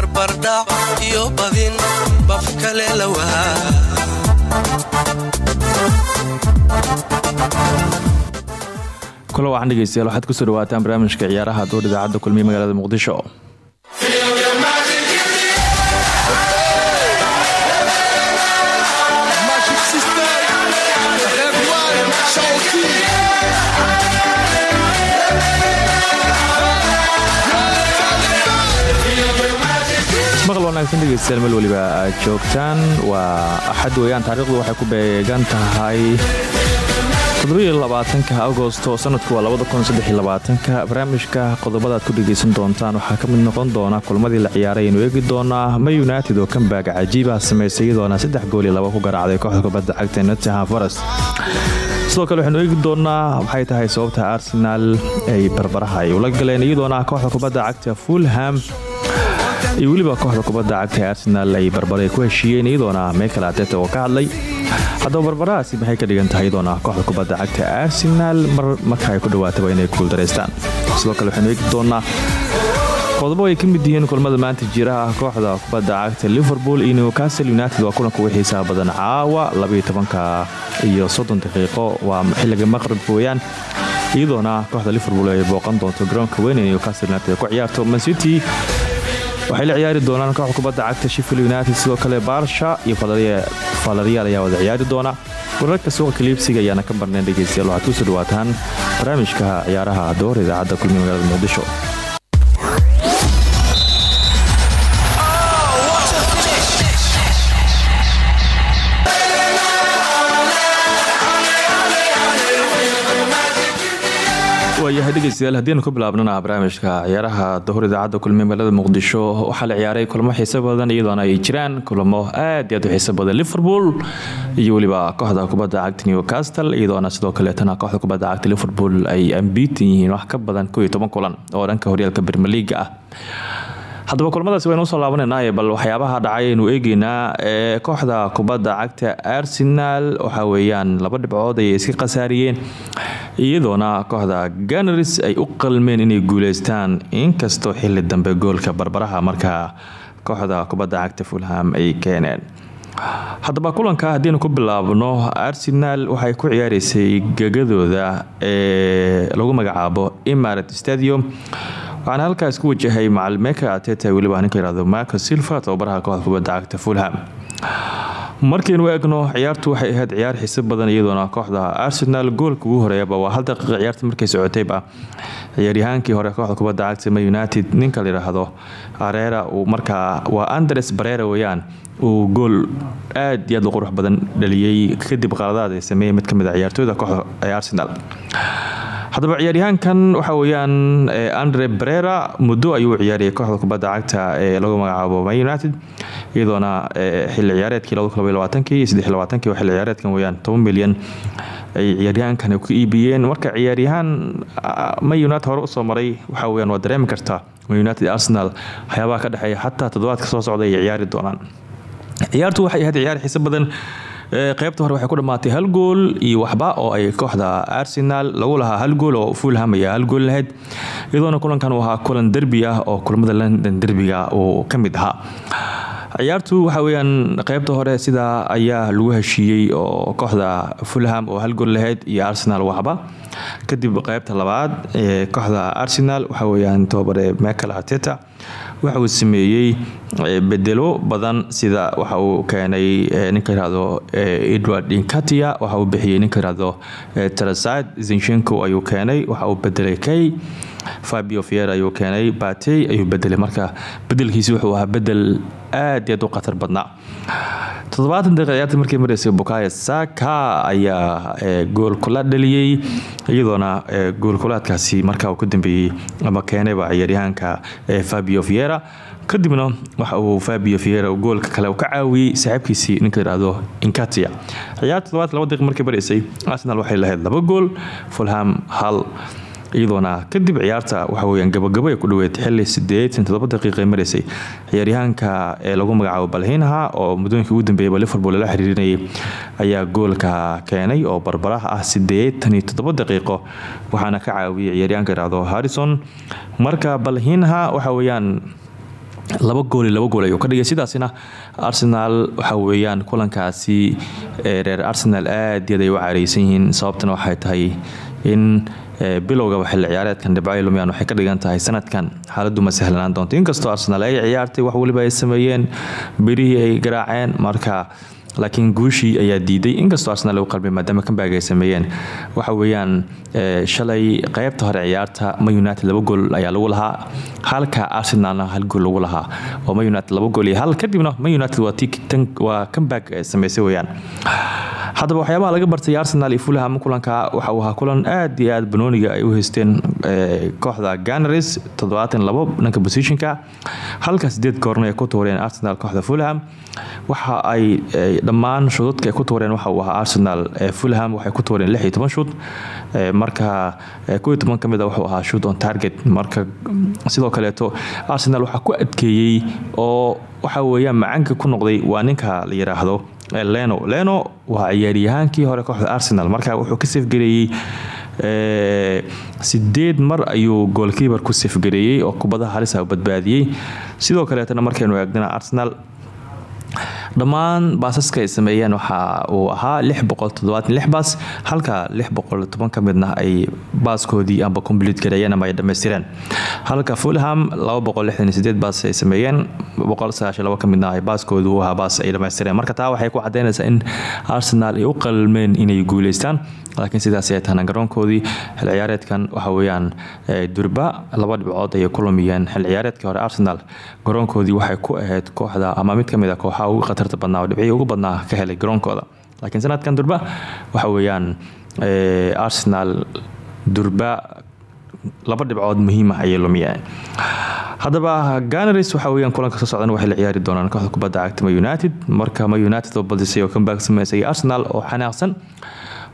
barbardhac iyo badin maafi kale lawaa kula waxaan dhegeystayaal waxaad ku soo dhawaataan barnaamijka ciyaaraha door idaacadda kulmiye magaalada muqdisho wanaagsan dhegeystayaal meel weliba aad joogtaan. Waa axad weeyaan taariikhdu waxay ku beegan tahay ka agosto sanadku waa ka barnaamijka qodobadaad ku dhegeysan doontaan waxaa ka mid noqon doona kulmadii la ciyaaray aynu eegi doonaa ma united oo kambaag cajiibah samaysay iyadoona saddex gooli laba ku garaacday kooxda kubadda cagta nottingham forest. Sidoo kale waxaynu eegi doonaa waxay tahay sababta arsenal ay barbaraha ula galeen iyadoona kooxda kubadda cagta fulham iyo weliba kooxda kubadda cagta ee arsenal ay barbare ku heshiiyeen iyadoona michael ateta oo ka hadlay. Haddaba barbarahaasi maxay ka dhigan tahay iyadoona kooxda kubadda cagta arsenal mar marka ku dhawaataba inay guuldaraystaan sidoo kale waxaynu eegi qodobo ay ka mid yihiin kulmada maanta jiraha kooxda kubadda cagta liverpool iyo newcastle united waa kulanka ugu xiisaha badan. Caawa labaiyotobanka iyo soddon daqiiqo waa xilliga maqrib weeyaan. Iyadoona kooxda liverpool ay booqan doonto garoonka weyn ee newcastle united ku ciyaarto mancity waxay la ciyaari doonaan kooxda kubadda cagta sheffield united sidoo kale baarsha iyo falaryaal ayaa wada ciyaari doona. Wararka suuqa kaliibsiga ayaana ka barnayn dhegeystayaal waxaad ku soo dhawaataan barnaamijka ciyaaraha door idaacadda kulmiye magaalada muqdisho waayahay dhegeystayaal haddiinu ku bilaabnana barnaamijka ciyaaraha dahor idaacadda kulmiye magaalada muqdisho waxaa la ciyaaray kulamo xiiso badan iyadoona ay jiraan kulamo aad iyo aad u xiiso badan. Liverpool iyo weliba kooxda kubadda cagta newcastle iyadoona sidoo kaleetana kooxda kubadda cagta liverpool ay ambiitan yihiin wax ka badan kow iyo toban kulan oo dhanka horyaalka bermeliga ah haddaba kulamadaasi waynu u soo laabanaynaay bal waxyaabaha dhacay aynu eegeynaa ee kooxda kubadda cagta arsenal. Waxa weeyaan laba dhibcood ayay iska khasaariyeen iyadoona kooxda ganars ay u qalmeen inay guuleystaan inkastoo xili dambe goolka barbaraha markaa kooxda kubadda cagta fulham ay keeneen. Haddaba kulanka haddiinu ku bilaabno arsenal waxay ku ciyaareysay gegadooda ee lagu magacaabo imarat stadium waxaana halkaas ku wajahay macalmeeka ateta weliba ninka yihahdo marco silva tababaraha kooxda kubadda cagta fulham markaynu eegno ciyaartu waxay ahayd ciyaar xiise badan iyadoona kooxda arsenal goolka ugu horeeyaba waa hal daqiiqa ciyaarta markay socotayba ciyaaryahaankii hore kooxda kubadda cagta ma united ninka la yidhaahdo arera uu markaa waa andres barera weeyaan uu gool aad iyo aad qurux badan dhaliyey kadib qaladaad ay sameeyey mid ka mid a ciyaartooyda kooxda arsenal haddaba ciyaaryahaankan waxa weyaan andre brera muddo ayuu ciyaariyay kooxda kubadda cagta ee lagu magacaabo man united iyadoona xilli ciyaareedkii iyo xilli ciyaareedkan weyaan toban milyan ay ciyaaryahaankan ku iibiyeen. Marka ciyaaryahaan man united hore u soo maray waxa weyaan waa dareemi kartaa man united arsenal waxyaabaha ka dhexeeya xataa toddobaadka soo socda ay ciyaari doonaan. Ciyaartu waxay ahayd ciyaar xiise badan qeybta hore waxay ku dhammaatay hal gool iyo waxba oo ay kooxda arsenal lagu lahaa hal gool oo fulham ayaa hal gool lahayd. Iyadoona kulankan uu ahaa kulan derbi ah oo kulamada london derbiga uu ka mid ahaa. Ciyaartu waxa weyaan qeybta hore sidaa ayaa lagu heshiiyey oo kooxda fulham oo hal gool lahayd iyo arsenal waxba. Kadib qeybta labaad kooxda arsenal waxa weyaan tobabare michael ateta waxa uu sameeyey bedelo badan sida waxa uu keenay ninka yiraahdo edward inkatia waxa uu bixiyey ninka yiraahdo trasad zinchenko ayuu keenay waxa uu bedelay kay fabio fier ayuu keenay batey ayuu bedelay marka bedelkiisi wuxuu ahaa bedel aad aad u badnaa. Toddobaatan ciyaarta markii mareysay bukaya saka ayaa goolkula dhaliyey iyadoona goolkulaadkaasi markaa uu ka ama keenayba ciyaaryahaanka fabio viera kadibna waxa uu fabio fiera goolka kale ka caawiyey saaxiibkiisii ninka layihahdo inkatia ciyaarta todobaad laba daqiiq markay baraysay arsenal waxay lahayd laba gool fulham hal iyadoona kadib ciyaarta waxa weyaan gabagabo ay ku dhaweed xili ay maraysay ciyaaryahaanka ee lagu magacaabo balhiinha oo muddooyinka ugu dambeeyaba liverpool lala xiriirinayay ayaa goolka keenay oo barbaraha ah daqiiqo waxaana ka caawiyay ciyaaryahanka yihahdo harrison. Marka balhiinha waxa weyaan laba gool iyo laba gool ayuu ka dhigay. Sidaasina arsenal waxa weeyaan kulankaasi reer arsenal aad iyaad ay u caareysan yihiin sababtana waxay tahay in bilowgaba xilli ciyaareedkan dhibco lumiyan waxay ka dhigan tahay sanadkan. Xaaladu ma sahlanaan doonto. Inkastoo arsenal ay ciyaartay wax weliba ay sameeyeen birihii ay garaaceen marka laakiin guushii ayaa diiday. Inkastoo arsenal u qalbay maadaama kambag ay sameeyeen. Waxa weeyaan shalay qeybta hore ciyaarta ma united laba gool ayaa lagu lahaa. Halka arsenalna hal gool lagu lahaa. Oo ma united laba gool iyo hal. Kadibna ma united waa kambag sameysay weyaan haddaba waxyaabaha laga bartay arsenal iyo fulham kulanka waxa uu ahaa kulan aad iyo aad banooniga ay u haysteen kooxda ganaris toddobaatan labo dhanka positionka. Halka sideed goorna ay ku tuureen arsenal kooxda fulham. Waxa ay dhammaan shuduudka ay ku tuureen waxa uu ahaa arsenal fulham waxay ku tuureen lix iyo toban marka kow iyo toban ka a wuxuu ahaa shoot on target. Marka sidoo kaleeto arsenal waxaa ku adkeeyey oo waxa weeyaan macaanka ku noqday waa ninka la yiraahdo leno. Leno waa ciyaaryahaankii hore kooxda arsenal. Marka wuxuu ka safgareeyey sideed mar ayuu goolkiibar ku safgareeyey oo kubadaha halisa badbaadiyey. Sidoo kaleetana markaynu eegdana arsenal dhammaan baasaska ay sameeyeen waxa uu ahaa baas halka ka midna ay baaskoodii amba complete gareeyeen ama ay dhammaystireen. Halka fulham baas ay sameeyeen ka midna ay baaskoodu u ahaa baas ay dhammaystireen. Marka taa waxay ku cadaynaysaa in arsenal ay u qalmeen inay guuleystaan laakiin sidaas ay tahna garoonkoodii xil ciyaareedkan. Waxa weeyaan durba laba dhibcood ayay ku xil ciyaareedkii hore arsenal. Garoonkoodii waxay ku ahayd kooxda ama mid ka mid a kooxaha ugu khatarta badnaa oo dhibcihii ugu badnaa ka helay garoonkooda. Laakiin sanadkan durba waxa weeyaan arsenal durba laba dhibcood muhiima ayay lumiyeen haddaba ganaris waxa weyaan kulanka soo socdan waxay la ciyaari doonaan kooxda kubadda cagta ma united. Marka ma united oo badisay oo comeback sameysay arsenal oo xanaaqsan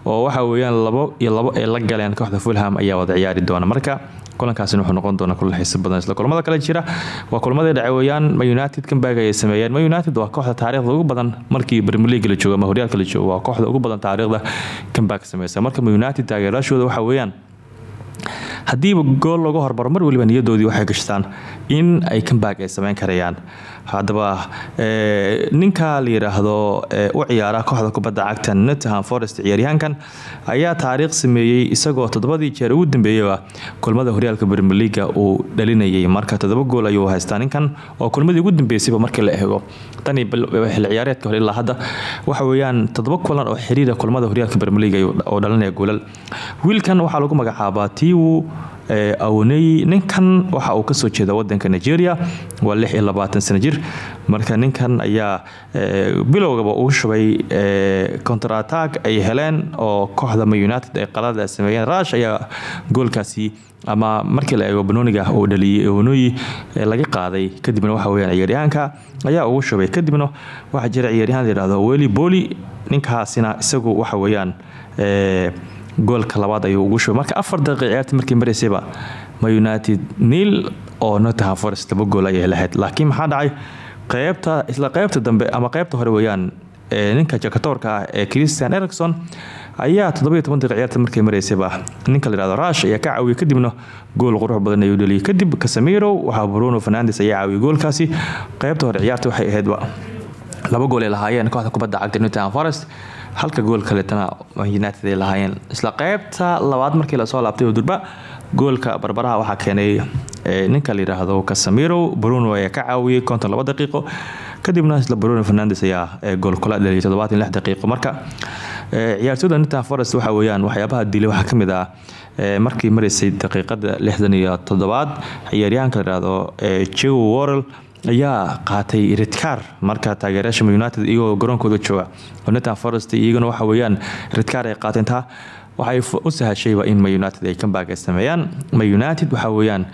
oo waxa weeyaan labo iyo labo ay la galeen kooxda fulham ayaa wada ciyaari doona. Marka kulankaasina wuxuu noqon doona kulan xiisa badan isla kulamada kale jira. Waa kulamadii dhace weeyaan ma united comeback ayay sameeyeen. Ma united waa kooxda taariikhda ugu badan markii premier league la joogo ama horyaalka la joogo. Waa kooxda ugu badan taariikhda comeback sameysa marka ma united taageeraashooda waxa weeyaan haddiiba gool lagu hormaro mar waliba niyadoodii waxay gashtaan in ay comeback ay sameyn karayaan haddaba ninka la yiraahdo u ciyaara kooxda kubadda cagta nottingham forest ciyaaryahankan ayaa taariikh sameeyey isagoo toddobadii jeer ugu dambeeyaba kulmada horyaalka premier leaga uu dhalinayay. Marka toddoba gool ayuu haystaa ninkan oo kulmadii ugu dambeysayba markii la eego. Tanii xil ciyaareedka hore ilaa hadda waxa weeyaan toddoba kulan oo xiriira kulmada horyaalka league oo dhalinaya goolal. Wiilkan waxaa lagu magacaabaa tiwu awney ninkan waxa uu ka soo jeeda wadanka nigeria waa lix iyo labaatan sana jir. Marka ninkan ayaa bilowgaba uu shubay counter attack ay heleen oo kooxda ma united ay qalada sameeyeen. Rash ayaa goolkaasi ama markii la eego banooniga uu dhaliyey onoyi laga qaaday. Kadibna waxa weyaan ciyaaryahaanka ayaa ugu shubay. Kadibna waxaa jira ciyaaryahan layihahdo weli boli ninkaasina isagu waxa weeyaan goolka labaad ayuu ugu shubay. Marka afar daqiiq markii maraysayba ma united niil oo nottingham forest laba gool ayay lahayd. Laakiin maxaa dhacay? Qeybta isla qeybta dambe ama qeybta hore weeyaan ninka jakatoorka ah ee christian ericson ayaa toddobiyo toban ciyaarta markay maraysayba ninka la yihahdo rash ayaa ka caawiyay kadibna gool qurux badan ayuu dhaliyay. Kadib casemiro waxaa bruno fernandes ayaa caawiyay goolkaasi. Qeybta hore ciyaarta waxay ahaydba laba gool ay lahaayeen kooxda kubadda cagta nottingham forest halka gool kaleetana united ay lahaayeen. Isla qeybta labaad markii la soo laabtay oo durba goolka barbaraha waxaa keenay ninka layidhaahdo casamiro bruno ayaa ka caawiyey konton laba daqiiqo. Kadibna isla bruno fernandes ayaa gool kula dhaliyay toddobaatan lix daqiiqo. Marka ciyaartooyda nottingham forest waxa weeyaan waxyaabaha dilay waxaa ka mid ah markii maraysay daqiiqada lixdan iyo toddobaad ciyaaryahanka layidhaahdo joe worrell ayaa qaatay redcar marka taageerayaasha united iyagoo garoonkooda jooga. Nottingham forest iyaguna waxa weeyaan redcar ay qaateen taa waxay u sahashayba in ma united ay comeback ay sameeyaan. Ma united waxa weeyaan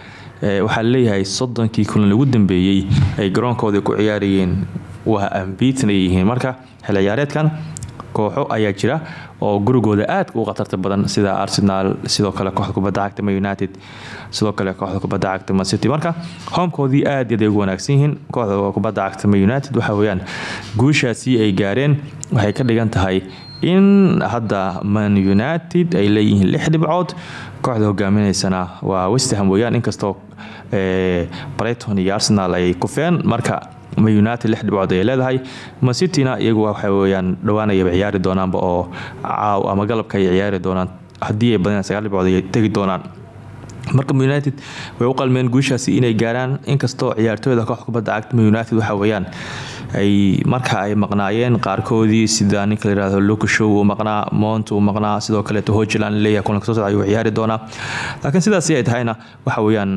waxaa la leeyahay soddonkii kulan ugu dambeeyey ay garoonkoodii ku ciyaarayeen. Waa ambiitan ay yihiin. Marka xilli ciyaareedkan kooxo ayaa jira oo gurigooda aad u khatarta badan sida arsenal sidoo kale kooxda kubadda cagta ma united sidoo kale kooxda kubadda cagta man city. Marka hoomkoodii aad yaday ugu wanaagsan yihiin kooxda kubadda cagta ma united waxa weeyaan guushaasi ay gaareen waxay ka dhigan tahay in hadda man united ay leeyihiin lix dhibcood. Kooxda hogaaminaysana waa westham weeyaan inkastoo brighton iyo arsenal ay kufeen. Marka ma united lix dhibcood ay leedahay. Macityna iyagu waxa weyaan dhowaanayaba ciyaari doonaanba oo caaw ama galabka ay ciyaari doonaan. Haddii ay badiyaan sagaal dhibcood ay tegi doonaan. Marka united way u qalmeen guushaasi inay gaaraan. Inkastoo ciyaartooyda koox kubadda cagta united waxa weeyaan ay marka ay maqnaayeen qaarkoodii sida ninka layihahdo lucashow uu maqnaa mont uu maqnaa sidoo kaleeto hojiland leeyahay kulanka soo socda ayuu ciyaari doonaa. Laakiin sidaasi ay tahayna waxa weeyaan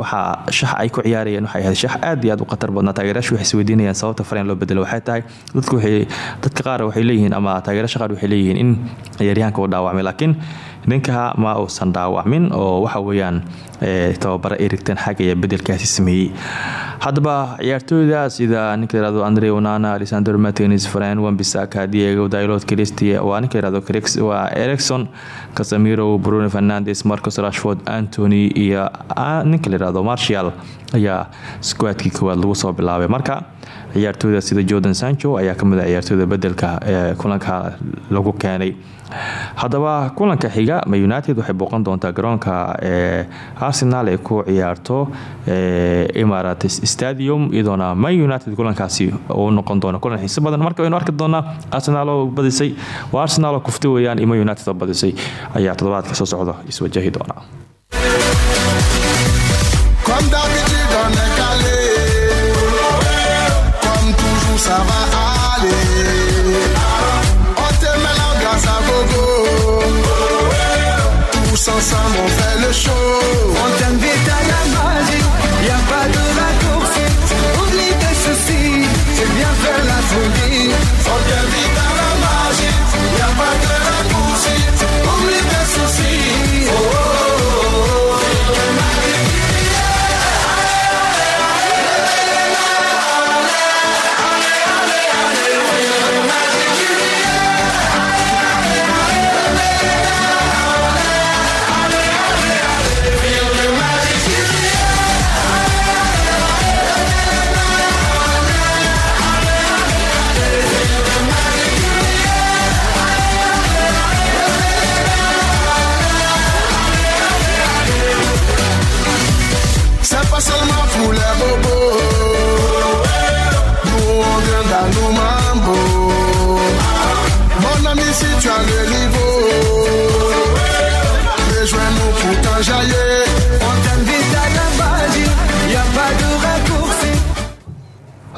waxaa shax ay ku ciyaarayeen waxay ahayd shax aad iyo aad u khatar badnaa. Taageerayaashu waxay isweydiinayaan sababta fareen loo bedelo waxay tahay dadku waxay dadka qaar waxay leeyihiin ama taageerasha qaar waxay leeyihiin in ciyaaryahanka uu dhaawacmay. Laakiin ninka ma uusan dhaawacmin oo waxa weeyaan tababara erigtan xag ayaa bedelkaasi sameeyey haddaba ciyaartooyda sida ninka layihahdo andre onana alexander martins fran wambisaka diego dailot christi waa ninka layihahdo waa ericson casamiro bruno fernandes marcos rashford antony iyo ninka layihahdo marshall ayaa squadkii koowaad lagu soo bilaabay. Marka ciyaartooyda sida jordan sancho ayaa ka mid a ciyaartooyda bedelka ee kulanka lagu keenay haddaba kulanka xiga ma united waxay booqan doontaa garoonka arsenal ay ku ciyaarto emirates stadium iyadoona ma united kulankaasi uu noqon doono kulan xiise badan. Marka waynu arki doonaa arsenal oo badisay waa arsenal oo kufti weeyaan iyo ma united oo badisay ayaa toddobaadka soo socda iswajahi doona show.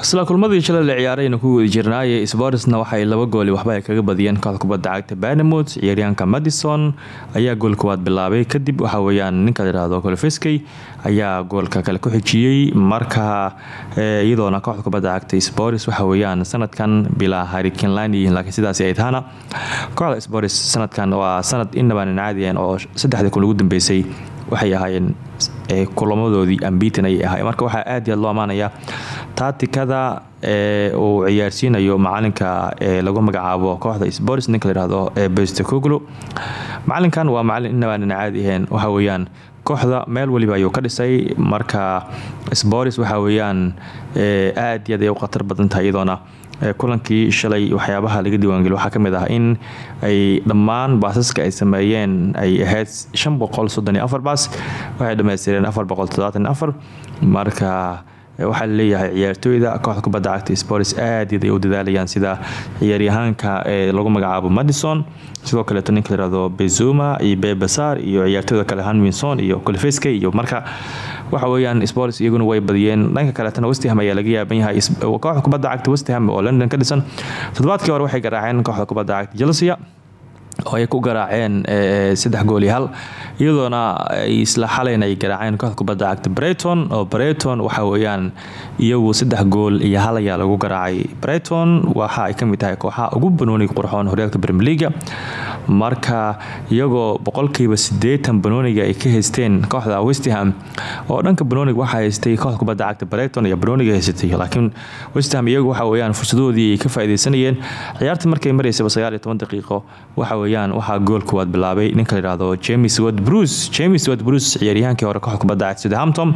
Isla kulmadii shalay la ciyaarayna ku wadi jirnaaye sportsna waxay laba gooli waxba ay kaga badiyeen. Kooxda kubadda cagta banamut ciyaaryahanka madison ayaa gool koowaad bilaabay. Kadib waxa weyaan ninka layihahdo kolofeskey ayaa goolka kale ku xijiyey. Marka iyadoona kooxda kubadda cagta sports waxa weyaan sanadkan bilaa harikinlan yihiin laakiin sidaasi ay tahana kooxda sports sanadkan waa sanad inabaanan caadiyan oo saddexdii kun ugu dambeysay waxay ahaayeen kulamadoodii ambiitan ayay ahaayeen. Marka waxaa aad iyo aad loo amaanayaa taatikada uu ciyaarsiinayo macalinka lagu magacaabo kooxda sports ninka layihahdo ee bestecoglu macalinkan waa macalin inabaanan caadi ahayn. Waxa weeyaan kooxda meel weliba ayuu ka dhisay. Marka sports waxa weeyaan aad iyo aad ay u khatar badan tahay iyadoona kulankii shalay waxyaabaha laga diiwaangeliy waxaa ka mid ah in ay dhammaan baasaska ay sameeyeen ay ahayd shan boqol soddon afar baas waxay iyo afar. Marka waxaa la leeyahay ciyaartooyda kooxda kubadda cagta sports aad iyaad ay u dadaalayaan sida ciyaaryahaanka ee lagu magacaabo madison sidoo kaleeto ninka layihahdo bezuma iyo bebasar iyo ciyaartooyda kale hanwinson iyo colfeske iyo marka waxa weeyaan sports iyaguna way badiyeen. Dhanka kaleetana westham ayaa laga yaaban yahay kooxda kubadda cagta westham oo london ka dhisan. Toddobaadkii hore waxay garaaceen kooxda kubadda cagta chelsea oo ay ku garaaceen eh, saddex gool iyo hal iyadoona ay isla xalayna ay garaaceen kooxda kubadda cagta oo Brighton waxa weeyaan iyagu saddex gool iyo hal ayaa lagu garaacay. Brighton waxa ay ka mid tahay kooxaha ugu banooniga qurxoon horyaalka League marka iyagoo boqolkiiba sideetan banooniga ay ka haysteen kooxda West Ham oo dhanka banooniga waxa haystay kooxda kubadda cagta Brighton iyo banooniga haysatay laakiin West Ham iyagu waxa weeyaan fursadoodii ay ka faa'iideysanayeen. Ciyaarta markay mareysay 19 daqiiqo waxa weeyaan waxa gool kuwaad bilaabay. Ninka la yiraahdo James Ward-Prowse James Ward-Prowse ciyaaryahankii hore kooxda kubadda cagta Southampton.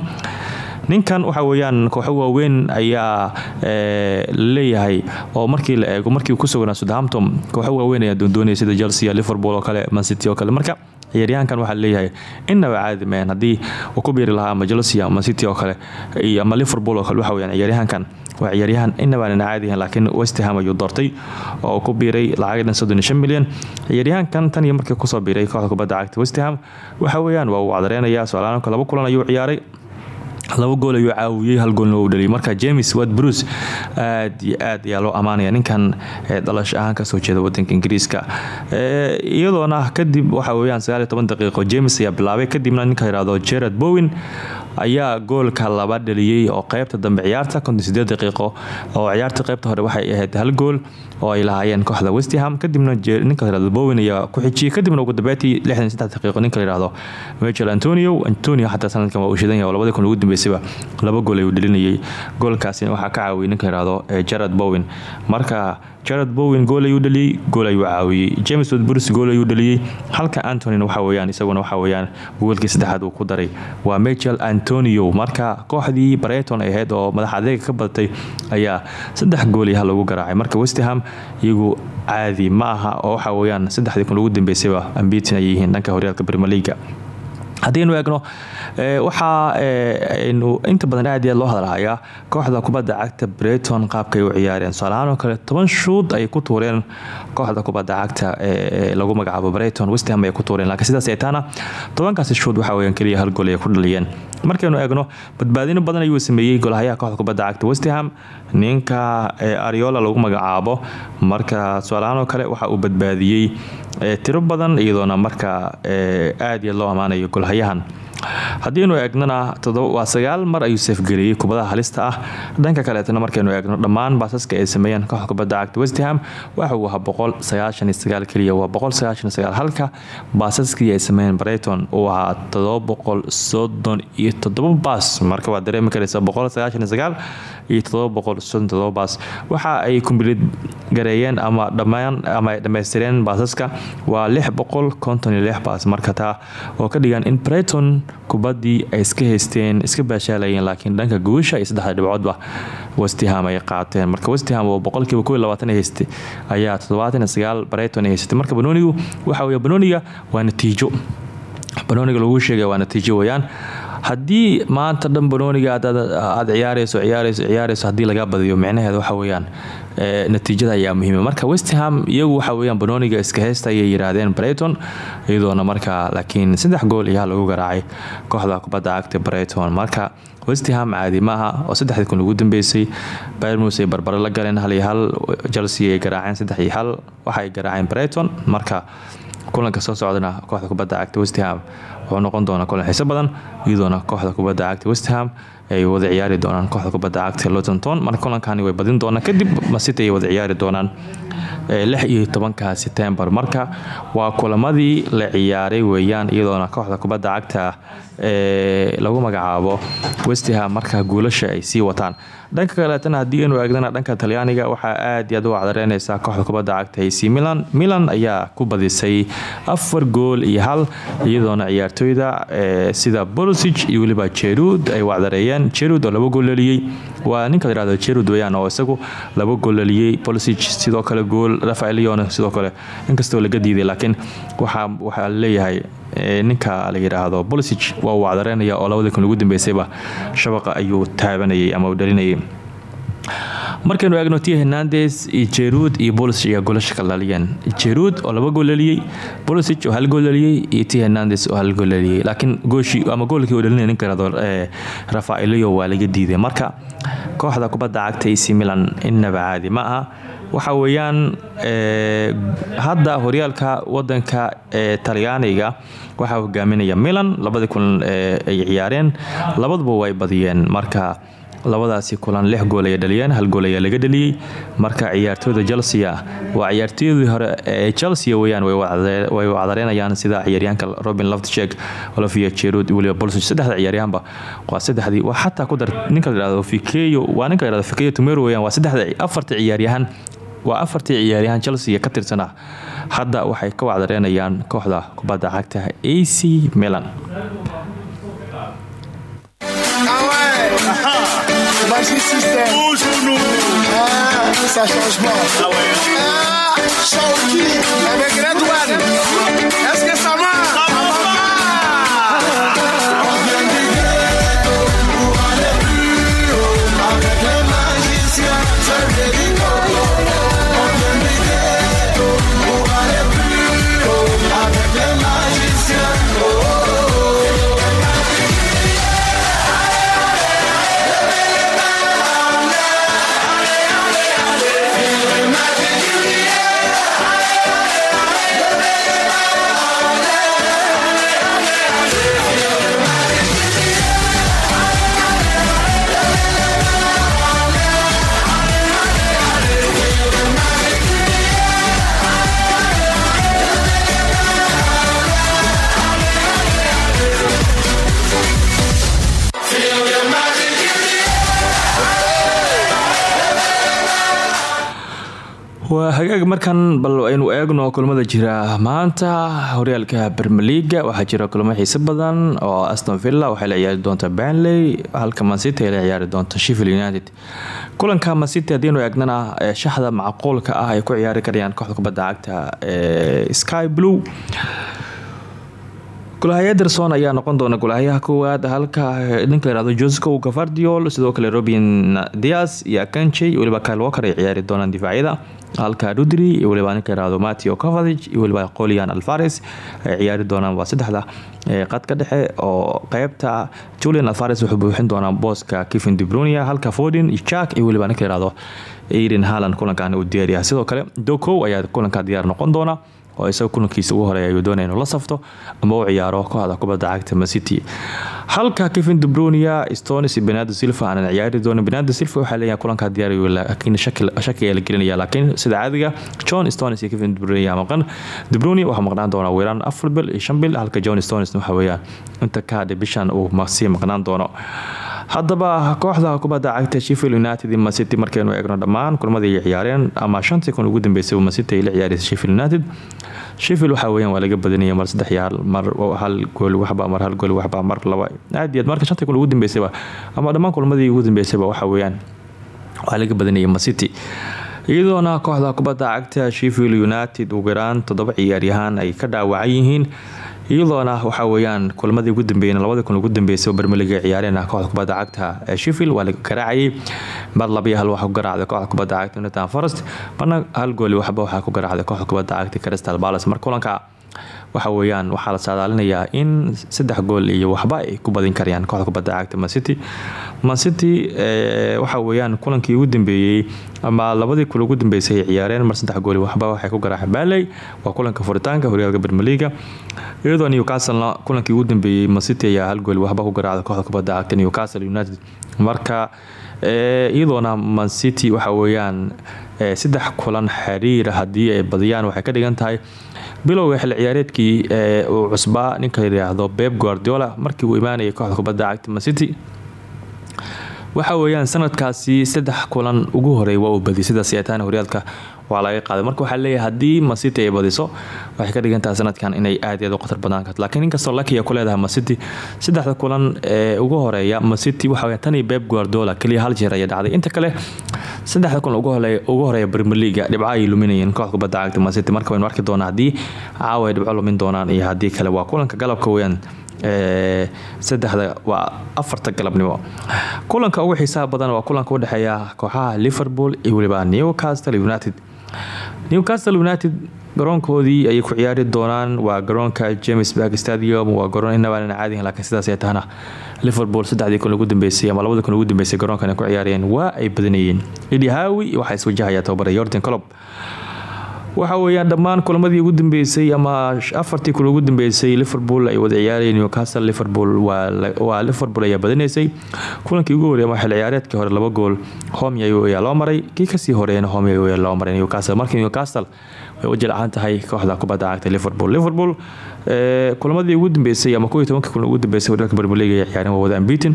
Ninkan waxa weeyaan kooxo waaweyn ayaa ee, leeyahay oo markii la eego markii ku sugnaa Southampton kooxo waaweyn ayaa doondoonaya sida Chelsea Liverpool oo kale Man City oo kale. Marka ciyaaryahankan waxaa leeyahay innaba caadi meen haddii uu ku biiri lahaa ama Chelsea ama City oo kale ama Liverpool oo kale waxa weeyaan ciyaaryahankan waa ciyaaryahan. Innaba aan caadi ahayn laakiin West Ham ayuu doortay oo ku biiray lacag dhan 35 milyan. Ciyaaryahankan tan iyo markii ku soo biiray kooxda kubadda cagta West Ham waxa weeyaan waa uu cadareynaya Southampton laba kulan ayuu ciyaaray. Laba gool ayuu caawiyey hal goolna uu dhaliyay marka James Ward-Prowse aad iyo aad ayaa loo amaanaya ninkan ee dhalash ahaan ka soo jeeda wadanka Ingiriiska. Iyadoona kadib waxa weeyaan 19 daqiiqo James ayaa bilaabay. Kadibna ninka yiraahdo Gerard Bowen ayaa goolka laba dhaliyay oo qaybta dambe ciyaarta 58 daqiiqo oo ciyaarta qaybta hore waxay ahayd hal gool oo ay lahaayeen kooxda West Ham kadibna Je- ninka yiraahdo Bowen ayaa ku xijiyay kadibna ugu dambeeyay 63 daqiiqo ninka yiraahdo Michael Antonio. Antonio xataa sanadkan waa uu shidan yahay oo labada kun ugu dambeysayba laba gool ayuu dhalinayay goolkaasina waxaa ka caawiyay ninka yiraahdo eh, Gerard Bowen. Marka Gerard Bowen gool ayuu dhaliyay gool ayuu caawiyay. James Ward-Prowse gool ayuu dhaliyay. Halka Anthony waxa weeyaan isaguna waxa weeyaan goolkii saddexaad uu ku daray. Waa Michael Antonio. Marka kooxdii Brighton ay ahayd oo madax adeega ka badatay ayaa saddex gool iyo hal lagu garaacay. Marka West Ham iyagu caadi ma aha oo waxa weeyaan saddexdii kun ugu dambeysayba unbeaten ay yihiin dhanka horyaalka League haddaynu eegno ee, waxaa ee, aynu inta badan aad aad loo hadalhayaa kooxda kubadda cagta Brighton qaabka ay u ciyaareen. Tusaalahaan oo kale toban shuud ay ku tuureen kooxda kubadda cagta ee lagu magacaabo Brighton West Ham ay ku tuureen laakiin sidaas ay taana tobankaasi shuud waxa weeyaan kaliya hal gool ay ku dhaliyeen. Markaynu eegno badbaadino badan ayuu sameeyey golahayaha kooxda kubadda cagta. West Ham ninka Ariola lagu magacaabo marka tusaalahaan kale waxa uu badbaadiyey tiro badan iyadoona marka aad iyo loo amaanayo golhayahan haddiinu eegnana waa sagaal mar ayuu safgeliyey kubadaha halista ah. Dhanka kaleetana markaynu eegno dhammaan baasaska ay sameeyeen kooxda kubadda cagta West Ham waxa uu ahaa boqol sagaashan iyo sagaal keliya waa boqol sagaashan iyo sagaal halka baasaskii ay sameeyeen Brighton. Uu ahaa toddoba boqol soddon iyo toddoba baas. Marka waa dareemi karaysa boqol iyo sagaal iyo toddoba boqol soddon iyo toddoba baas. Waxa ay kumbilid gareeyeen ama dhammaan ama ay dhammaystireen baasaska waa lix boqol konton iyo lix baas marka oo ka dhigan in Brighton kubaddii ay iska haysteen iska baashaalayeen laakiin dhanka guusha iyo saddexda dhibcoodba West Ham ay qaateen. Marka West Ham oo boqolkiiba haystay ayaa toddobaatan iyo sagaal marka banoonigu waxa weeye banooniga waa natiijo. Banooniga lagu sheegay waa natiijo weeyaan haddii maanta dhan banooniga aad ciyaareyso ciyaareyso ciyaareyso haddii laga badiyo micnaheeda waxa weeyaan ee, natiijada ayaa muhiima. Marka West Ham iyagu waxa weeyaan banooniga iska heesta ayay yiraahdeen Brighton iyadoona marka laakiin saddex gool ayaa lagu garaacay kooxda kubadda cagta Brighton. Marka West Ham caadi maaha oo saddexdii kun ugu dambeysay Bournemouth ay barbaro la galeen hal iyo hal Chelsea ay garaaceen saddex iyo hal waxa garaaceen Brighton. Marka kulanka soo socdana kooxda kubadda cagta West Ham wuxuu noqon doonaa kulan xiiso badan iyadoona kooxda kubadda cagta West Ham ay wada ciyaari doonaan kooxda kubadda cagta Luton Town. Marka kulankani way badin doonaan kadib Man City ay wada ciyaari doonaan iyo tobanka September. Marka waa kulamadii la ciyaaray weeyaan iyadoona kooxda kubadda cagta lagu magacaabo West Ham marka guulasha ay sii wataan. Dhanka kaleetana haddii aynu eegnana dhanka Talyaaniga waxaa aad aad u cadareynaysa kooxda kubadda cagta AC Milan. Milan ayaa ku badisay afar gool iyo hal iyadoona ciyaartoyda ee, sida Pulisic iyo weliba Giroud ay wacdareeyeen. Giroud oo laba gool dhaliyay waa ninka la yiraahdo Giroud weeyaan oo isagu laba gool dhaliyay Pulisic sidoo kale gool Rafael Leone sidoo kale inkastoo laga diiday laakiin waxaa leeyahay ee, ninka la yiraahdo Pulisic waa uu oo labada kun ugu dambeysayba shabaqa ayuu taabanayay ama uu dhalinayay. Markaynu eegno tia hernandes iyo jerud iyo bolisic ayaa goolasha kala dhaliyeen jerud oo laba gool dhaliyey bolisic oo hal gool dhaliyey iyo tia hernandes oo hal gool dhaliyey laakiin gooshii ama goolkii uu dhalinaya ninka yiraahdo ee rafaelio waa laga diiday. Marka kooxda kubadda cagta AC Milan innaba caadi ma aha waxa weeyaan ee, hadda horyaalka wadanka ee talyaaniga waxaa hogaaminaya milan labadii kulan ee ay ciyaareen. Labaduba way badiyeen. Marka labadaasi kulan lix gool ayay dhaliyeen hal gool ayaa laga dhaliyey. Marka ciyaartooyda chelsea waa ciyaartooydii hore ee chelsea weyaan way wacdare- way wacdareynayaan sida ciyaaryahanka robin loftshek olivia jerud weliba bolsig saddexda ciyaaryahanba. Waa saddexdii waa xataa ku dar ninka la fikeyo waa ninka la fikeyo tumero weyaan waa saddexda afarta ciyaaryahan waa afartii ciyaaryahan chelsea ka tirsanaa hadda waxay ka wacdareynayaan kooxda kubadda cagta ac milan waa hagaag markan bal aynu eegno kulmada jira. Maanta horyaalka bermeliga waxaa jira kulmo xiise badan oo aston villa waxay la ciyaari doontaa banley halka mancity ay la ciyaari doonta sheffield united. Kulanka mancity haddiinu eegnana ee shaxda macquulka ah ay ku ciyaari karayaan kooxda kubadda cagta ee sky blue. Golahaye ederson ayaa noqon doona golahayaha koowaad halka ninka la yihahdo josco gavardiol sidoo kale robin dias iyo akanche iyo weliba kyle walker ay ciyaari doonaan difaacyada halka rudri iyo weliba ninka la yihahdo matio covadage iyo weliba qolian alfares ay ciyaari doonaan waa saddexda qadka dhexe oo qeybta julian alfares wuxuu buuxin doonaa booska kevin debrunia halka fodin iyo jack iyo weliba ninka la yihahdo aiden haaland kulankan uu diyaariyaha sidoo kale dokow ayaa kulanka diyaar noqon doona oo isaga kulankiisa ugu horreeya ayuu doonaya inuu la safto ama u ciyaaro kooxda kubadda cagta macity halka kevin debrunia stones iyo benado silva aanan ciyaari doonin. Benado silva waxaa leeyahay kulanka diyaariyo laakiin shaki ayaa la gelinaya laakiin sida caadiga john stones iyo kevin debrunia maqan. Debrunia waxaa maqnaan doonaa weeraan afar bil iyo shan bil halka john stones waxa weeyaan inta ka hadhay bishan uu maqnaan doono haddaba kooxda kubadda cagta sheffield united iyo macity markaynu eegno dhammaan kulmadii ay ciyaareen ama shantii kun ugu dambeysay macity ay la ciyaaraysa sheffield united. Sheffield waxaa weeyaan waa laga mar saddex iyo mar hal gool waxba mar hal gool waxba mar laba aad iyo marka shantii kun ugu dambeysayba ama dhammaan kulmadii ugu dambeysayba waxaa weeyaan waa laga badanaya macity iyadoona kooxda kubadda cagta sheffield united ugu yaraan toddoba ciyaaryahaan ay ka dhaawacan yihiin iyadoona waxaa weyaan kulmadii ugu dambeeyeen labadii kun ugu dambeysay bermeliga ciyaareen kooxda kubadda cagta ee sheffield waa laga garaacayay. Mar labiyo hal waxaa ku garaacday kooxda kubadda cagta nottingham forest marna hal gooli waxba waxaa ku garaacday kooxda kubadda cagta crystal palace. Mar kulanka waxa weyaan waxaa la saadaalinayaa in saddex gool iyo waxba ay ku badin karayaan kooxda kubadda cagta mancity mancity waxa weyaan kulankii ugu dambeeyey ama labadii kul ugu dambeysay ay ciyaareen mar saddex gool waxba waxay ku garaaceen baley waa kulanka furitaanka horyaalka bermeliga iyadoo newcastlena kulankii ugu dambeeyey mancity ayaa hal gool waxba ku garaacday kooxda kubadda cagta newcastle united. Marka iyadoona mancity waxa weyaan saddex kulan xiriira haddii ay badiyaan waxay ka dhigan tahay bilowga xil ciyaareedkii uu cusbaa ninka layidhaahdo beb guardiola markii uu imaanayay kooxda kubadda cagta mancity waxa weyaan sanadkaasi saddex kulan ugu horey waa uu badiyay sidaas yeetaan horyaalka waa laga qaaday. Marka waxaa leeyahay haddii mancity ay badiso waxay ka dhigan tahay sanadkan inay aad iyo aad u khatar badnaan karto. Laakiin inkastoo lakiya ku leedahay mancity saddexda kulan ee ugu horreeya mancity waxa weya tan iyo guardiola keliya hal jeer ayaa dhacday. Inta kale saddexda kulan ugu horreeya premier leaga dhibco ayay luminayeen kooxda kubadda cagta mancity marka waynu arki doonaa haddii caawa ay dhibco lumin doonaan iyo haddii kale waa kulanka galabka weyaan saddexda waa afarta galabnimo. Kulanka ugu xiisaha badan waa kulanka udhexeeya kooxaha liverpool iyo newcastle united. Newcastle united garoonkoodii ayay ku ciyaari doonaan. Waa garoonka james bark stadium waa garoon inabaanan caadihin laakiin sidaas ay tahana liverpool saddexdii kun ugu dambeysay ama labadii kun ugu dambeysay garoonkan ay ku ciyaarayeen waa ay badanayeen idi hawi waxaa iswajahayaa tababara yordan colob waxa weeyaan dhammaan kulamadii ugu dambeysay ama afartii kun ugu dambeysay liverpool ay wada ciyaarayeen newcastle liverpool waa liverpool ayaa badinaysay kulankii ugu horreey ama xil ciyaareedkii hore laba gool homy ayaa loo maray. Kii ka sii horeeyana homy ayaa loo maray newcastle. Markii newcastle way u kooxda kubadda cagta liverpool. Liverpool kulamadii ugu dambeysay ama koiyo tobankii kulan ugu dambeysay wararka premier league ay ciyaareen waa wada ambitin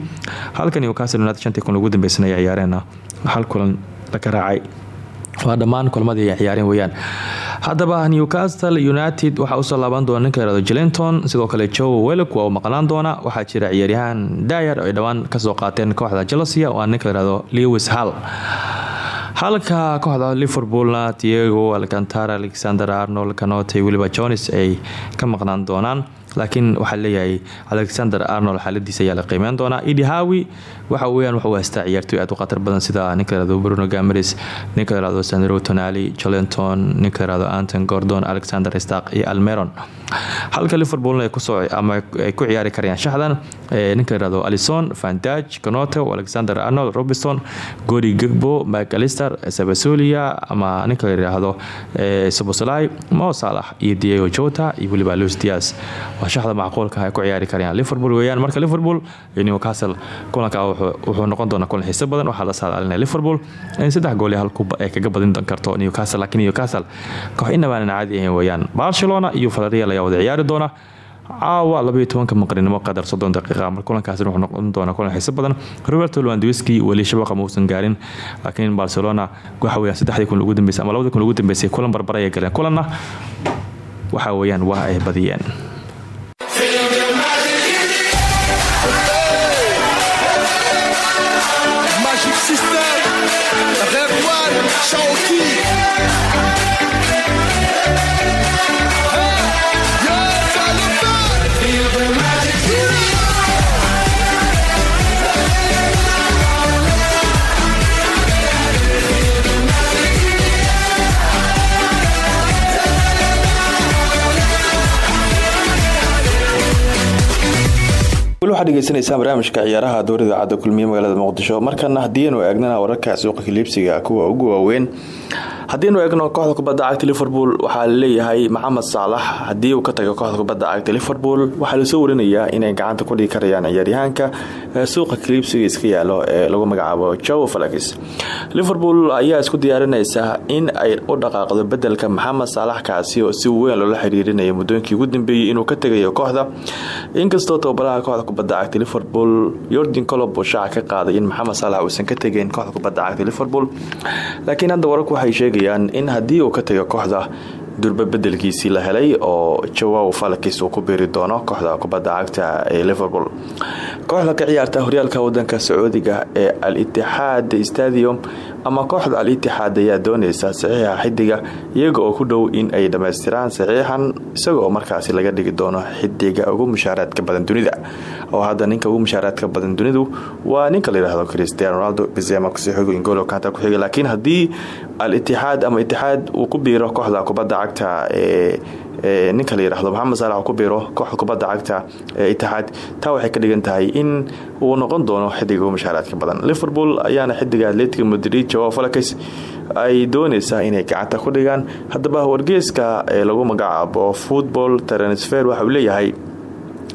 halka newcastle united shantii kulan ugu dambeysana ay ciyaareen hal kulan laga raacay. Waa dhammaan kulmadii ay ciyaareen weyaan haddaba newcastle united waxaa u soo laaban doona ninka yiraahdo jelinton sidoo kale joe welok waa maqnaan doona. Waxaa jira ciyaaryahaan dayar ay dhowaan ka soo qaateen kooxda chelsea waa ninka yiraahdo lewis hall halka kooxda liverpoolna diego alcantara alexander arnold canote weliba jones ay ka maqnaan doonaan. Laakiin waxaa leeyahay alexander arnold xaaladiisa ayaa la qiimeyn doonaa. Idi hawi waxa weyaan wuxuu haystaa ciyaartoy aad u khatar badan sida ninka bruno gamaris ninka sandro tonali jolenton ninka anton gordon alexander stark iyo almeron. Halka liverpoolna ay ku soo ama ay ku ciyaari karayaan shaxdan ninka yiraahdo alison vandaj canote alexander arnold robinson gori gagbo macalister sabasolia ama ninka yiraahdo sobosolai mo salax iyo diego jota iyo weliba luis dias waa shaxda macquulka ay ku ciyaari karayaan liverpool weeyaan. Marka liverpool iyo newcastle kulanka wuxuu noqon doonaa kulan xiiso badan. Waxaa la saadaalinaya liverpool in saddex gool iyo hal kuba ay kaga badin karto newcastle laakiin newcastle koox inabaanan caadi ahayn weeyaan barcelona iyo valerial ayaa wada ciyaari doona. Caawa labaiyo tobanka maqrinimo qadar soddon daqiiqa mar kulankaasina wuxuu noqon doonaa kulan xiiso badan. Roberto lewandowski weli shabaqa mausan gaarin laakiin barcelona waxa weeyaan saddexdii kun ugu dambeysay ama labadii kun ugu dambeysay kulan barbar galeen. Kulanna waxa weeyaan waa ay badiyeen waxaad dhegeysanaysaan barnaamijka ciyaaraha dowrada cadda kulmiye magaalada muqdisho. Markana haddiianu eegnana wararka suuqa kiliibsiga kuwa ugu waaweyn haddiinu eegno kooxda kubadda cagta liverpool waxaa la leeyahay maxamed saalax haddii uu ka tago kooxda kubadda cagta liverpool waxaa la soo warinayaa inay gacanta ku dhigi karayaan ciyaaryahaanka suuqa kiliibsiga iska yaalo ee lagu magacaabo joe falakis liverpool ayaa isku diyaarinaysa in ay u dhaqaaqdo bedelka maxamed saalax kaasi oo si weyn loola xiriirinaya muddooyinkii ugu dambeeyey inuu ka tegayo kooxda. Inkastoo tababaraha kooxda kubadda cagta liverpool yordan colob uu shaaca ka qaaday in maxamed saalax uusan ka tegeyn kooxda kubadda cagta liverpool. Laakiin hadda wararku waxay sheegayaan in haddii uu ka tago kooxda durba bedelkiisii la helay oo jawaw falakis ku biiri doono kooxda kubadda cagta ee liverpool. Kooxda ka ciyaarta horyaalka wadanka sacuudiga ee al itixaad stadium ama kooxda al itixaad ayaa dooneysa saxiixa xidiga iyaga oo ku dhow in ay dhammaystiraan saxiixan isagaoo markaasi laga dhigi doono xidiga ugu mushaaraadka badan dunida. Oo hadda ninka ugu mushaaraadka badan dunidu waa ninka layidhaahdo cristiano ronaldo bizema ku sii xogo ingolo kanta ku xiga laakiin haddii al itixaad ama itixaad uu ku biiro kooxda kubadda cagta ninka la yidhaahdo maxamed saalax ku biiro kooxda kubadda cagta ee itixaad taa waxay ka dhigan tahay in uu noqon doono xidiga ugu badan. Liverpool ayaana xidiga atletico madrid joao falakis ay dooneysaa inay gacanta ku dhigaan. Haddaba wargeeska ee lagu magacaabo football transfer waxa uu leeyahay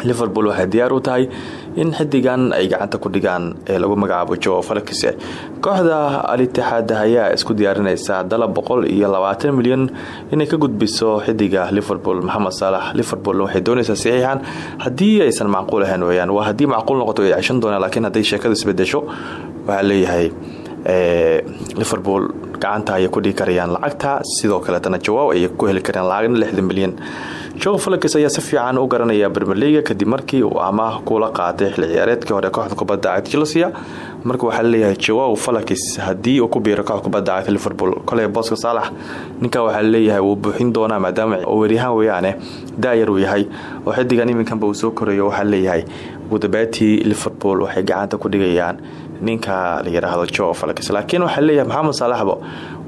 liverpool waxay diyaar u tahay in xidigan ay gacanta ku dhigaan ee lagu magacaabo joe falakis kooxda al-itixaad ayaa isku diyaarinaysa dalab boqol iyo labaatan milyan inay ka gudbiso xidiga liverpool. Maxamed saalax liverpool waxay doonaysaa saxiixan. Haddii aysan macquul ahayn weyaan waa haddii macquul noqoto ay ceshan doonaan laakiin hadday sheekadu isbedesho waxaa leeyahay liverpool gacanta ayay ku dhigi karayaan lacagta. Sidoo kaleetana jawaab ayay ku heli karayaan lacagna lixdan milyan joe falakis ayaa si fiican u garanaya bermeliga kadib markii uu amaah kula qaatay xilli ciyaareedkii hore kooxda kubadda cagta chelsea. Marka waxaa la leeyahay jawaab falakis haddii uu ku biiro kooxda kubadda cagta liverpool koley booska saalax ninka waxaa la leeyahay wuu buuxin doonaa maadaama weeryahaan weyaane daayar uu yahay. Oo xidigan iminkanba uu soo korayo waxaa la leeyahay gudabaatii liverpool waxay gacanta ku dhigayaan. Ninka la yidhaahdo joe falakis laakiin waxaa leeyahay maxamed saalaxba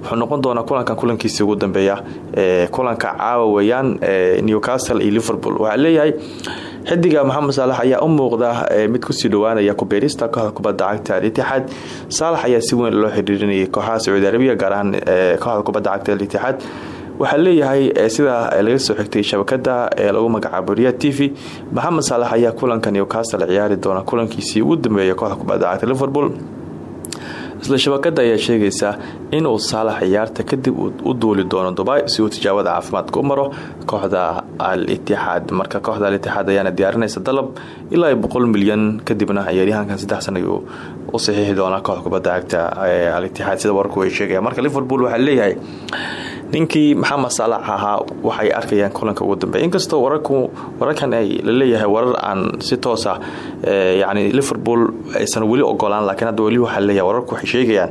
wuxuu noqon doonaa kulankan kulankiisa ugu dambeeya ee kulanka caawa weeyaan ee newcastle iyo liverpool. Waxaa leeyahay xidiga maxamed saalax ayaa u muuqda mid ku sii dhawaanaya kubeerista kooxda kubadda cagta alitixaad saalax ayaa si weyn loo xidhiirinayay kooxaha sacuudi arabiya gaar ahaan kooxda kubadda cagta alitixaad waxaa leeyahay sida laga soo xigtay shabakada ee lagu magacaabo riyad t v maxamed ayaa kulanka newcastle ciyaari doona kulankiisii ugu dambeeya kooxda cagta liverpool isla shabakada ayaa sheegaysa inuu saalax ciyaarta kadib u duuli doono dubai si uu tijaabada caafimaadka u maro kooxda al itixaad marka kooxda al itixaad ayaana diyaarinaysa dalab ilaa boqol milyan kadibna ciyaaryahankan saddex sana ayuu u saxiixi doonaa kooxda kubadda cagta al itixaad sida warku ay sheegaya marka liverpool waxaa leeyahay ninkii maxamed saalax ahaa waxay arkayaan kulanka ugu dambeeya inkastoo wararkan ay la leeyahay warar aan si toos ah yani liverpool aysan weli ogolaan laakiin hadda weli waxaa leeyahay wararku waxay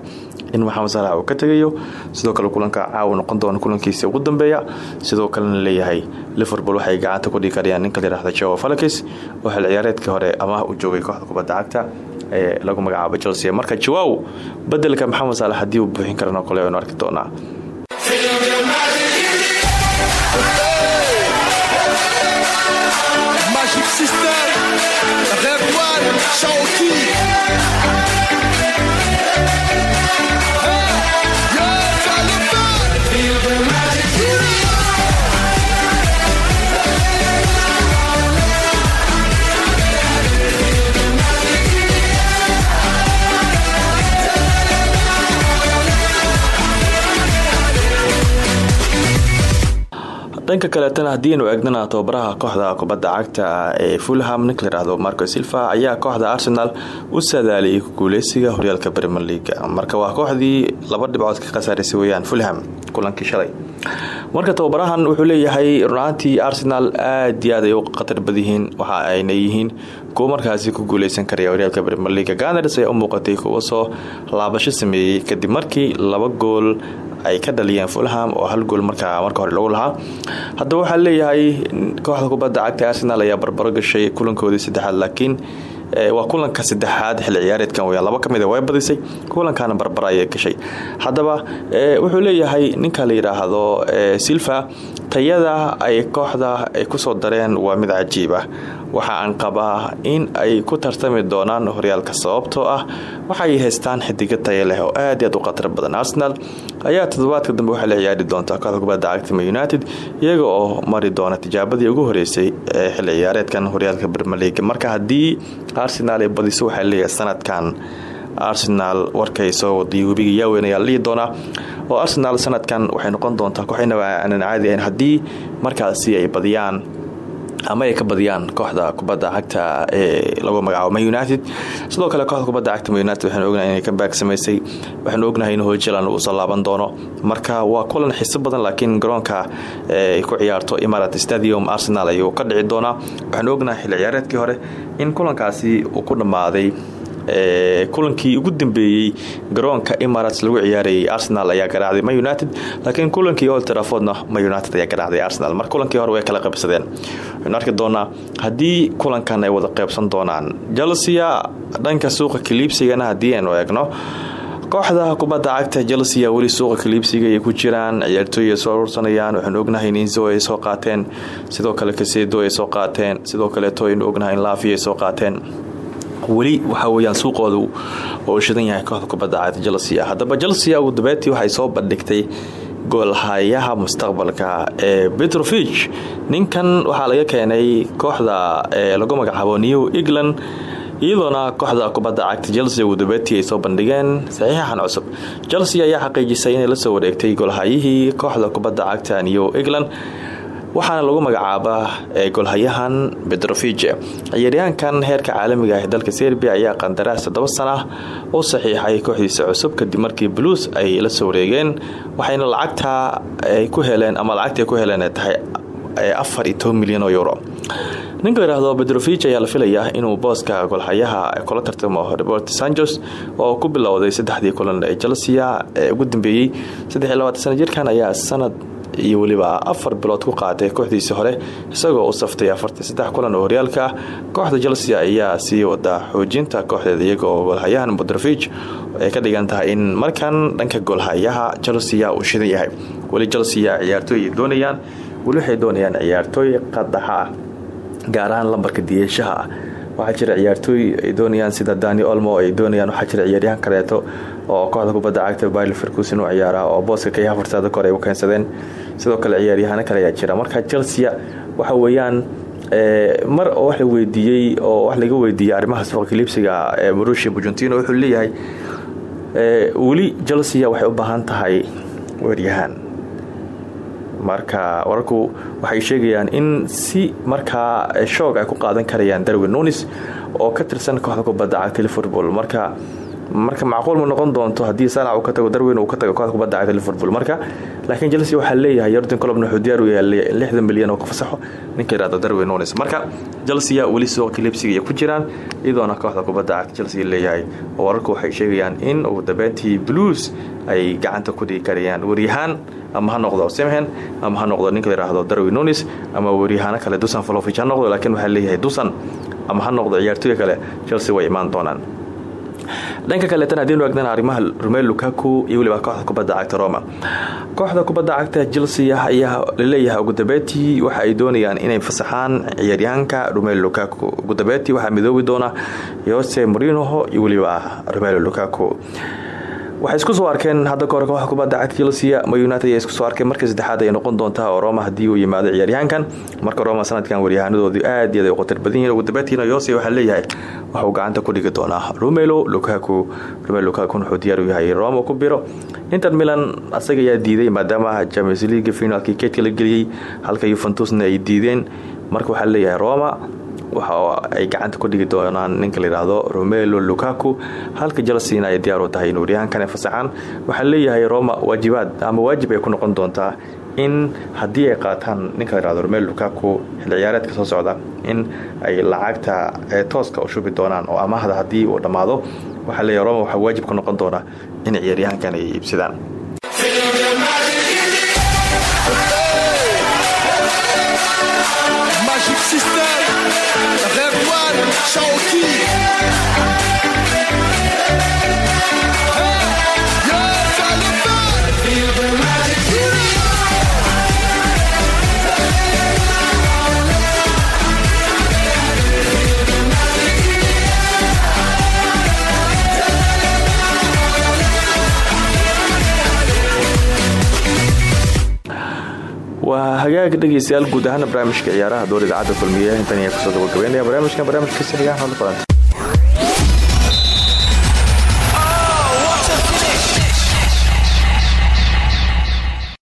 in maxamed saalax uu ka tegayo. Sidoo kale kulanka caawa noqon doona kulankiisa ugu dambeeya. Sidoo kalena leeyahay liverpool waxay gacanta ku dhigi karayaan ninka layihahda joe falakis oo xil ciyaareedkii hore amaah u joogay kooxda kubadda cagta ee lagu magacaabo chelsea. Marka jawaw bedelka maxamed saalax haddii uu buuxin karan oo kale aynu doonaa One, dhanka kaleetana haddiinu eegnana tababaraha kooxda kubadda cagta ee fulham ninka marco silva ayaa kooxda arsenal u saadaaliyay guuleysiga horyaalka brmer leaga marka waa kooxdii laba dhibcood ka khasaaraysay weyaan fulham kulankii shalay. Marka tababarahan wuxuu leeyahay runaantii arsenal aad iyo aad ay u waxa ayna yihiin kuwo markaasi ku guuleysan karaya horyaalka brmer leaga ganars ayaa u muuqatay kuwo soo laabasho sameeyey kadib markii laba gool ay ka dhaliyeen fulham oo hal gool markaa marka hore lagu lahaa. Haddaba waxaa leeyahay kooxda kubadda cagta arsenal ayaa barbaro gashay kulankoodii saddexaad laakiin waa kulanka saddexaad xilli ciyaareedkan weyaan laba ka mid way badisay kulankana barbara ayay gashay. Haddaba wuxuu leeyahay ninka la yidhaahdo silva tayada ay kooxda ay ku soo dareen waa mid cajiib ah waxa aan qabaa in ay ku tartami doonaan horyaalka sababtoo ah waxay haystaan xidigo taya leh oo aad i aad u khatar badan. Arsenal ayaa toddobaadka dambe waxay la ciyaari doontaa kooxda kubadda united iyaga oo mari doona tijaabadii ugu horeysay ee xilli ciyaareedkan horyaalka bermaleaga marka haddii arsenal ay badiso waxaa leeyahay sanadkan. Arsenal warkay soo waday webiga yaaweyn ayaa la dhihi doonaa. Oo arsenal sanadkan waxay noqon doontaa kooxinaba aanan caadi ahayn haddii markaasi ay badiyaan ama ay ka badiyaan kooxda kubadda cagta ee lagu magacaabo man united. Sidoo kale kooxda kubadda cagta man united waxaanu ognahay inay ka baag samaysay. Waxaanu ognahay in hojaland uu soo laaban doono. Marka waa kulan xiso badan laakiin garoonka ay ku ciyaarto imarat stadium arsenal ayuu ka dhici doonaa. Waxaanu ognahay xilli hore in kulankaasi uu ku dhammaaday kulankii ugu dambeeyey garoonka emirates lagu ciyaarayay arsenal ayaa garaacday man united laakiin kulankii old traffordna man united ayaa garaacday arsenal. Mar kulankii hore way kala qaybsadeen. Waxaynu arki doonaa kulankan ay wada qaybsan doonaan chelsea dhanka suuqa kaliibsigana haddii aynu eegno kooxda kubadda cagta chelsea weli suuqa kaliibsiga ay ku jiraan ciyaartooy ay soo urursanayaan waxaanu ognahay in inzo ay soo qaateen sidoo kale kasedo ay soo qaateen sidoo kaleeto aynu ognahay in laafi ay soo qaateen weli waxaa weyaan suuqooda oo shidan yahay kooxda kubadda cagta chelsea haddaba chelsea ugu dabeetii waxay soo bandhigtay goolhayaha mustaqbalka ee petrovich ninkan waxaa laga keenay kooxda ee lagu magacaabo new england iyadoona kooxda kubadda cagta chelsea ugu dabeetii ay soo bandhigeen. Saxiixan cusub. Chelsea ayaa xaqiijisay inay la soo wareegtay goolhayihii kooxda kubadda cagta new england waxaana lagu magacaabaa golhayahan bedrovij ciyaaryahankan heerka caalamiga ah ee dalka serbia ayaa qandaraas toddoba sana u saxiixay kooxdiisa cusub kadib markii blues ay la soo wareegeen waxayna lacagta ay ku heleen ama lacagta ku heleen tahay afar iyo toban milyan euro. Ninka yidhaahdo bedrovij ayaa la filayaa inuu booska golhayaha kula tartamo robert sanchos oo ku bilowday saddexdii kulan ee chelsea ee ugu dambeeyey. Saddex iyo labaatan jirkan ayaa sanad iyo weliba afar bilood ku qaatay kooxdiisii hore isagoo u saftay afartan saddex kulan oo horyaalka ah kooxda chelsea ayaa sii wada xoojinta kooxdeeda iyagoo goolhayahan modrovig ay ka dhigan tahay in markan dhanka goolhayaha chelsea uu shidan yahay. Weli chelsea ciyaartooy ay doonayaan weli waxay doonayaan ciyaartooy qadaxa ah gaar ahaan lambarka diyeeshaha. Ah waxaa jira ciyaartooy ay doonayaan sida dani olmo ay doonayaan waxaa jira ciyaaryahan kaleeto oo kooxda kubadda cagta bail ferguson u ciyaara oo booska kay hafartaada kore ay u keensadeen. Sidoo kale ciyaaryahano kale ayaa jira. Marka chelsea waxa weeyaan mar oo wax la weydiiyey oo wax laga weydiiyey arrimaha suuqa liibsiga ee marushi bujuntino wuxuu leeyahay weli chelsea waxay u baahan tahay weeryahaan. Marka wararku waxay sheegayaan in si markaa shoog ay ku qaadan karayaan darwin nunis oo ka tirsan kooxda kubadda cagta liverpool. Marka marka macquul ma noqon doonto haddii sanac uu ka tago darwin uu ka tago kooxda kubadda cagta liverpool. Marka laakiin chelsea waxaa leeyahay yordan colobna wuxuu diyaar u yahay lixdan milyan oo ka fasaxo. Ninka yidhahdo darwin nunis marka chelsea weli suuqa libsiga ay ku jiraan iyadoona kooxda kubadda cagta chelsea leeyahay. Wararku waxay sheegayaan in ugu dambeyntii blues ay gacanta ku dhigi karayaan. Waryahaan ama ha noqdo simhen ama ha noqdo ninka layidhaahdo darwin nunis ama waryahaano kale dusan falovic ha noqdo laakiin waxaa leeyahay dusan ama ha noqdo ciyaartooy kale chelsea way imaan doonaan dhanka kaleetana haddiinu eegnan arrimaha rumel lukaku iyo weliba kooxda kubadda cagta roma. Kooxda kubadda cagta chelsea ayaa la leeyahay ugu dambeyntii. Waxa ay doonayaan inay fasaxaan ciyaaryahanka rumel lukaku. Ugu dambeyntii waxaa midoobi doona yose morinoho iyo weliba rumel lukaku waxay isku soo arkeen hadda kahore kooxda kubadda cagta chelsea ma united ayaa isku soo arkeen markii saddexaad ay noqon doontaa oo roma. Haddii uu yimaado ciyaaryahankan marka roma sanadkan waryahanadoodu aad iyo aad ay qotar badan yihiin ugu dambeyntiina yose waxaa leeyahay waxuu gacanta ku dhigi doonaa romelo lukaku. Romelo lukaku wuxuu diyaar u yahay roma ku biro. Inter milan asaga ayaa diiday maadaama champions league finalkii keedka la halka yuventusna ay diideen. Marka waxaa leeyahay roma waxa ay gacanta ku dhigi doonaan ninka layidhaahdo romelo lukaku. Halka chelsena ay diyaar u tahay in waryahankane fasaxaan waxaa leeyahay roma waajibaad ama waajib ay ku noqon doontaa in haddii ay qaataan ninka layihahdo romelo lukaku xilli ciyaareedka soo socda in ay lacagta tooska u shubi doonaan oo amahda haddii uu dhammaado. Waxaa leeyahay roma waxaa waajib ku noqon doonaa in ciyaaryahankan ay iibsadaan One, hagaag dhegeystayaal guud ahaana barnaamijka ciyaaraha door idaacadda kulmiye intan ayaa ku soo gabagabeynaya barnaamijkan barnaamijka sixiyaan hadla kulanta